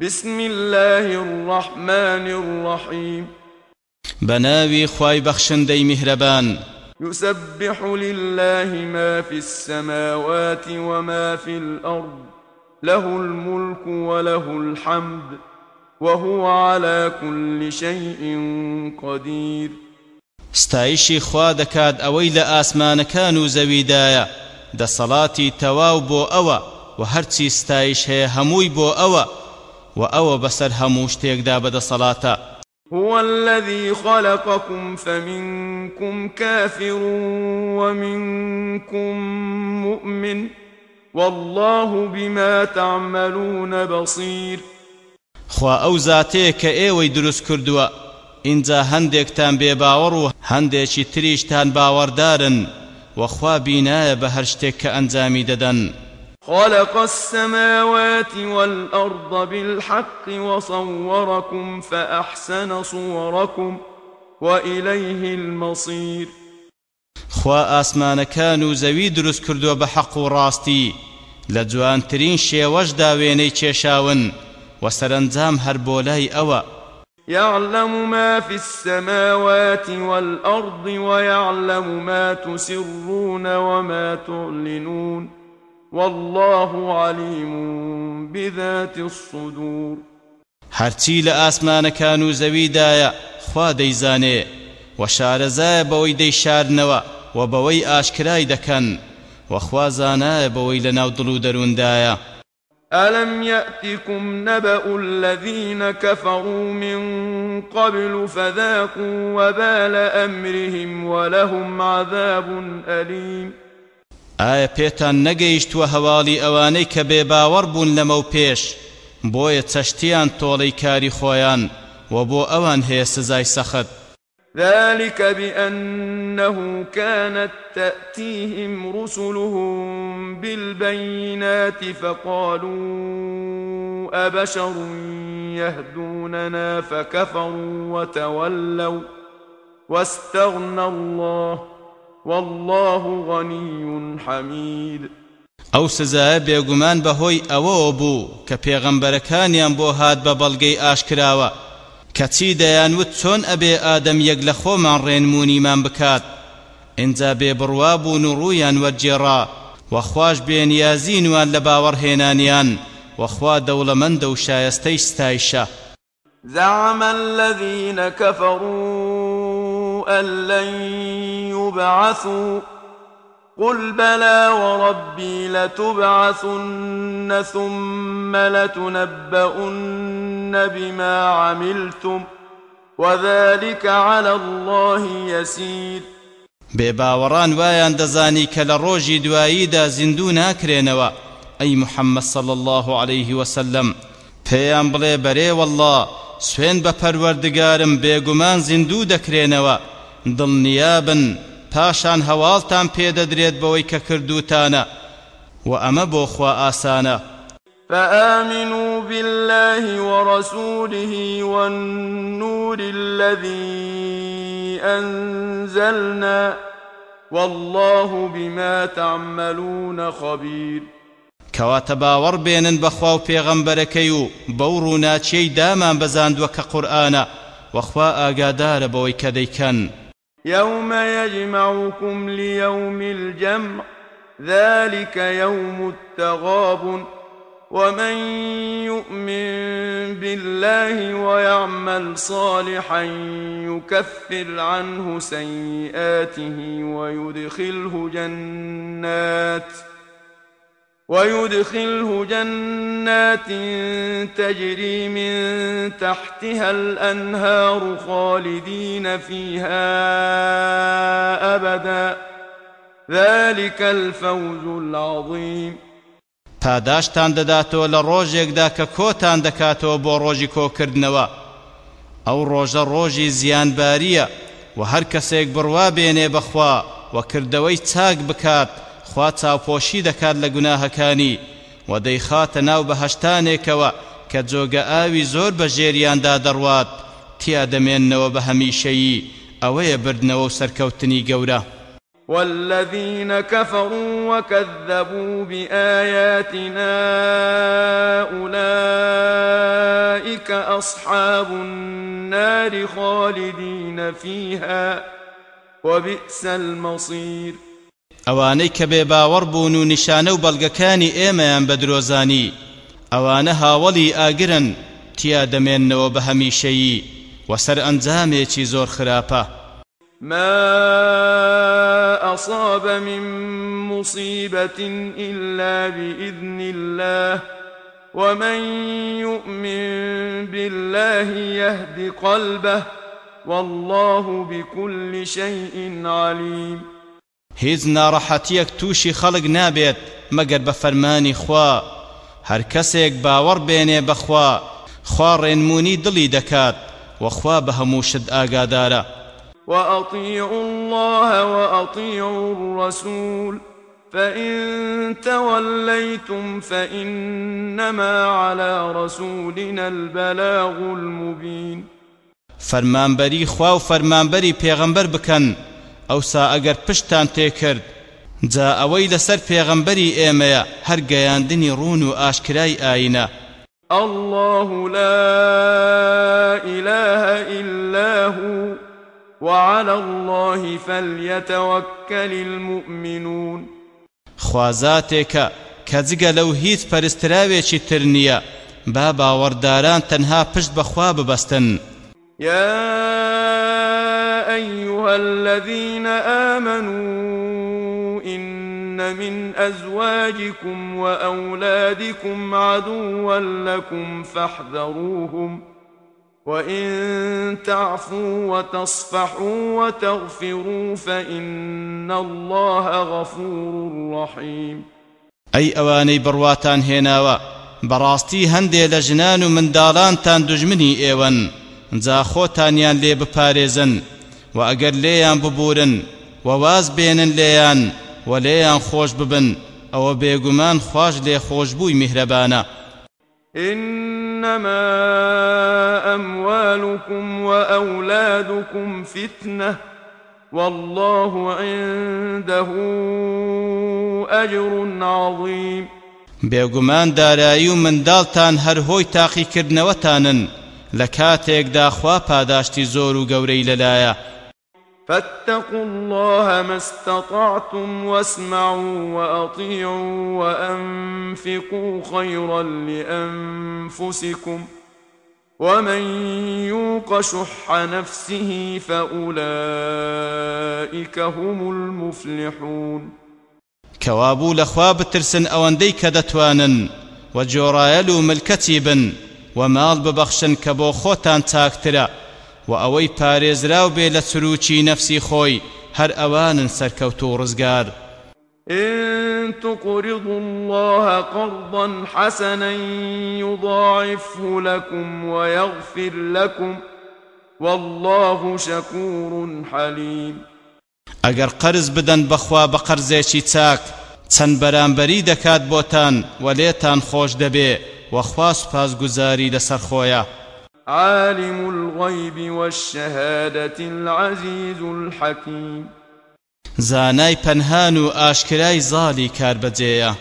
بسم الله الرحمن الرحيم بناوي خواي بخشندي مهربان يسبح لله ما في السماوات وما في الأرض له الملك وله الحمد وهو على كل شيء قدير ستایشی خوا دەکات ئەوەی لە ئاسمانەکان و زەویدایە دەسەڵاتی تەواو بۆ ئەوە و هەرچی ستایش هەیە هەمووی بۆ ئەوە و ئەوە بەسەر هەموو شتێکدا بەدەسەڵاتە هو الذي خلقكم فمنكم كافر ومنكم مؤمن والله بما تعملون بصير. خوا ئەو زاتەیە کە ئێوەی دروست کردووە اینجا هەندێکتان بێباوەڕ و هەندێکی تریشتان باوەڕدارن وەخوا بینایە بە هەر شتێک کە ئەنجامی دەدەن. خلق السماوات والأرض بالحق وصوركم فأحسن صوركم وإليه المصير. خوا ئاسمانەکان و زەوی دروست کردووە بە حەق و ڕاستی. لە جوانترین شێوەشدا وێنەی کێشاون و سەرنجام هەر بۆ لای ئەوە. يعلم ما في السماوات والأرض ويعلم ما تسرون وما تعلنون. والله عليم بذات الصدور. هەرچی لە ئاسمانەکان و زەویدایە خوا دەیزانێ و شارەزایە بەوەی دەیشارنەوە و بەوەی ئاشکرای دەکەن وەخوا زانایە بەوەی لە ناو دڵ و ألم يأتكم نبأ الذين كفروا من قبل فذاقوا وبال أمرهم ولهم عذاب أليم. ئایا پێتان نەگەیشتووە هەواڵی ئەوانەی کە بێباوەڕ بوون لەمە و پێش بۆیە چەشتیان تۆڵەی کاری خۆیان و بۆ ئەوان هەیە سزای سەخت. ذلك بأنه كانت تأتيهم رسلهم بالبينات فقالوا أبشر يهدوننا فكفروا وتولوا واستغنى الله والله غني حميد. ئەو سزایە بێگومان بەهۆی ئەوەوە بوو کە پێغەمبەرەکانیان بۆ هات بە بەڵگەی ئاشکراوە کەچی دەیانوت چۆن ئەبێ ئادەم یەک لە خۆمان ڕێنمونیمان بکات؟ ئینجا بێ بڕوا بوون و ڕوویان وەرجێڕا وەخواش بێنیازینوان لە باوەڕهێنانیان وەخوا دەوڵەمەندە و شایستەی ستایشە. زعم الذين كفروا أن لن يبعثوا قل بلى وربي لتبعثن ثم لتنبؤن بما عملتم وذلك على الله يسير. بێباوەڕان وایان دەزانی کە لە ڕۆژی دواییدا زیندوو ناکرێنەوە. ئەی محەممەد صل الله عليه وسلم پێیان بڵێ بەرێ والله سوێن بە پەروەردگارم بێگومان زیندوو دەکرێنەوە. دڵنیابن پاشان هەواڵتان پێدەدرێت بەوەی کە کردوتانە. و ئەمە بۆ خوا ئاسانە. فآمنوا بالله ورسوله والنور الذي أنزلنا والله بما تعملون خبير. کەواتە باوەڕ بێنن بەخوا و پێغەمبەرەکەی و بەو ڕووناچیەی دامان بەزاندووە کە قورئانە وەخوا ئاگادارە بەوەی کە دەیکەن. يوم يجمعكم ليوم الجمع ذلك يوم التغابن. ومن يؤمن بالله ويعمل صالحا يكفر عنه سيئاته ويدخله جنات. ويدخله جنات تجري من تحتها الأنهار خالدين فيها أبدا. ذلك الفوز العظيم. پاداشتان دەداتەوە لە ڕۆژێکدا کە کۆتان دەکاتەوە بۆ ڕۆژی کۆکردنەوە. ئەو ڕۆژە ڕۆژی زیانباریە و هەر کەسێک بڕوا بێنێ بەخوا و کردەوەی چاک بکات خوا چاوپۆشی دەکات لە گوناهەکانی و دەیخاتە ناو بەهەشتانێکەوە کە جۆگە ئاوی زۆر بە ژێریاندا دەڕوات تیا دەمێننەوە بە هەمیشەیی ئەوەیە بردنەوە و سەرکەوتنی گەورە. والذين كفروا وكذبوا بآياتنا أولئك أصحاب النار خالدين فيها وبئس المصير ئەوانەی کە بێ باوەڕ بوون و نیشانە و بەڵگەکانی ئێمەیان بە درۆزانی. ئەوانە هاوڵی ئاگرن تیا دەمێننەوە بە هەمیشەیی وەسەر ئەنجامێکی زۆر خراپە. ما أصاب من مصيبة إلا بإذن الله ومن يؤمن بالله يهد قلبه والله بكل شيء عليم. هیچ ناڕەحەتیەک تووشی خەڵک نابێت مەگەر بە فەرمانی خوا. هەر کەسێک باوەڕ بێنێ بەخوا خوا ڕێنمونی دڵی دەکات وەخوا بە هەموو شت ئاگادارە. وأطيعوا الله وأطيعوا الرسول فإن توليتم فإنما على رسولنا البلاغ المبين. فەرمانبەری خوا و فەرمانبەری پێغەمبەر بکەن. ئەوسا ئەگەر پشتان تێکرد جا ئەوەی لەسەر پێغەمبەری ئێمەیە هەر گەیاندنی ڕون و ئاشکرای ئاینە. الله لا إله إلا هو وعلى الله فليتوكل المؤمنون. خوازاتێکە کە جگە لەو هیچ پەرستراوێکی تر نییە. با باوەڕداران تەنها پشت بەخوا ببەستن. يا أيها الذين آمنوا إن من أزواجكم وأولادكم عدوا لكم فاحذروهم وإن تعفوا وتصفحوا وتغفروا فإن الله غفور رحيم. ئەی ئەوانەی بڕواتان هێناوە بەڕاستی هەندێ لە ژنان و منداڵانتان دژمنی ئێوەن جا خۆتانیان لێ بپارێزن و ئەگەر لێیان ببورن و واز بێنن لێیان و لێیان خۆش ببن ئەوە بێگومان خوش خۆشببووی میهرەبانە. إنما أموالكم وأولادكم فتنة والله عنده أجر عظيم. بێگومان دارایی و منداڵتان هەر هۆی تاقیکردنەوەتانن لە کاتێکدا خوا پاداشتی زۆر و گەورەی لەلایە. فاتقوا الله ما استطعتم واسمعوا وأطيعوا وأنفقوا خيرا لأنفسكم ومن يوق شح نفسه فأولئك هم المفلحون. کەوابوو لەخوا بترسن ئەوەندەی کە دەتوانن و جۆڕایەل و ملکەتی بن و ماڵ ببەخشن کە بۆ خۆتان چاکترە و ئەوەی پارێزراو بێ لە چروکی نەفسی خۆی هەر ئەوانن سەرکەوت و ڕزگار. إن تقرضوا الله قرضا حسنا يضاعفه لكم ويغفر لكم والله شكور حليم. ئەگەر قەرز بدەن بەخوا بە قەرزێکی چاک چەند بەرامبەری دەکات بۆتان و لێتان خۆش دەبێ وەخوا سوپاسگوزاری لەسەر خۆیە. عالم الغيب والشهادة العزيز الحكيم. زانای پەنهان و ئاشکرای زاڵی کاربەجێیە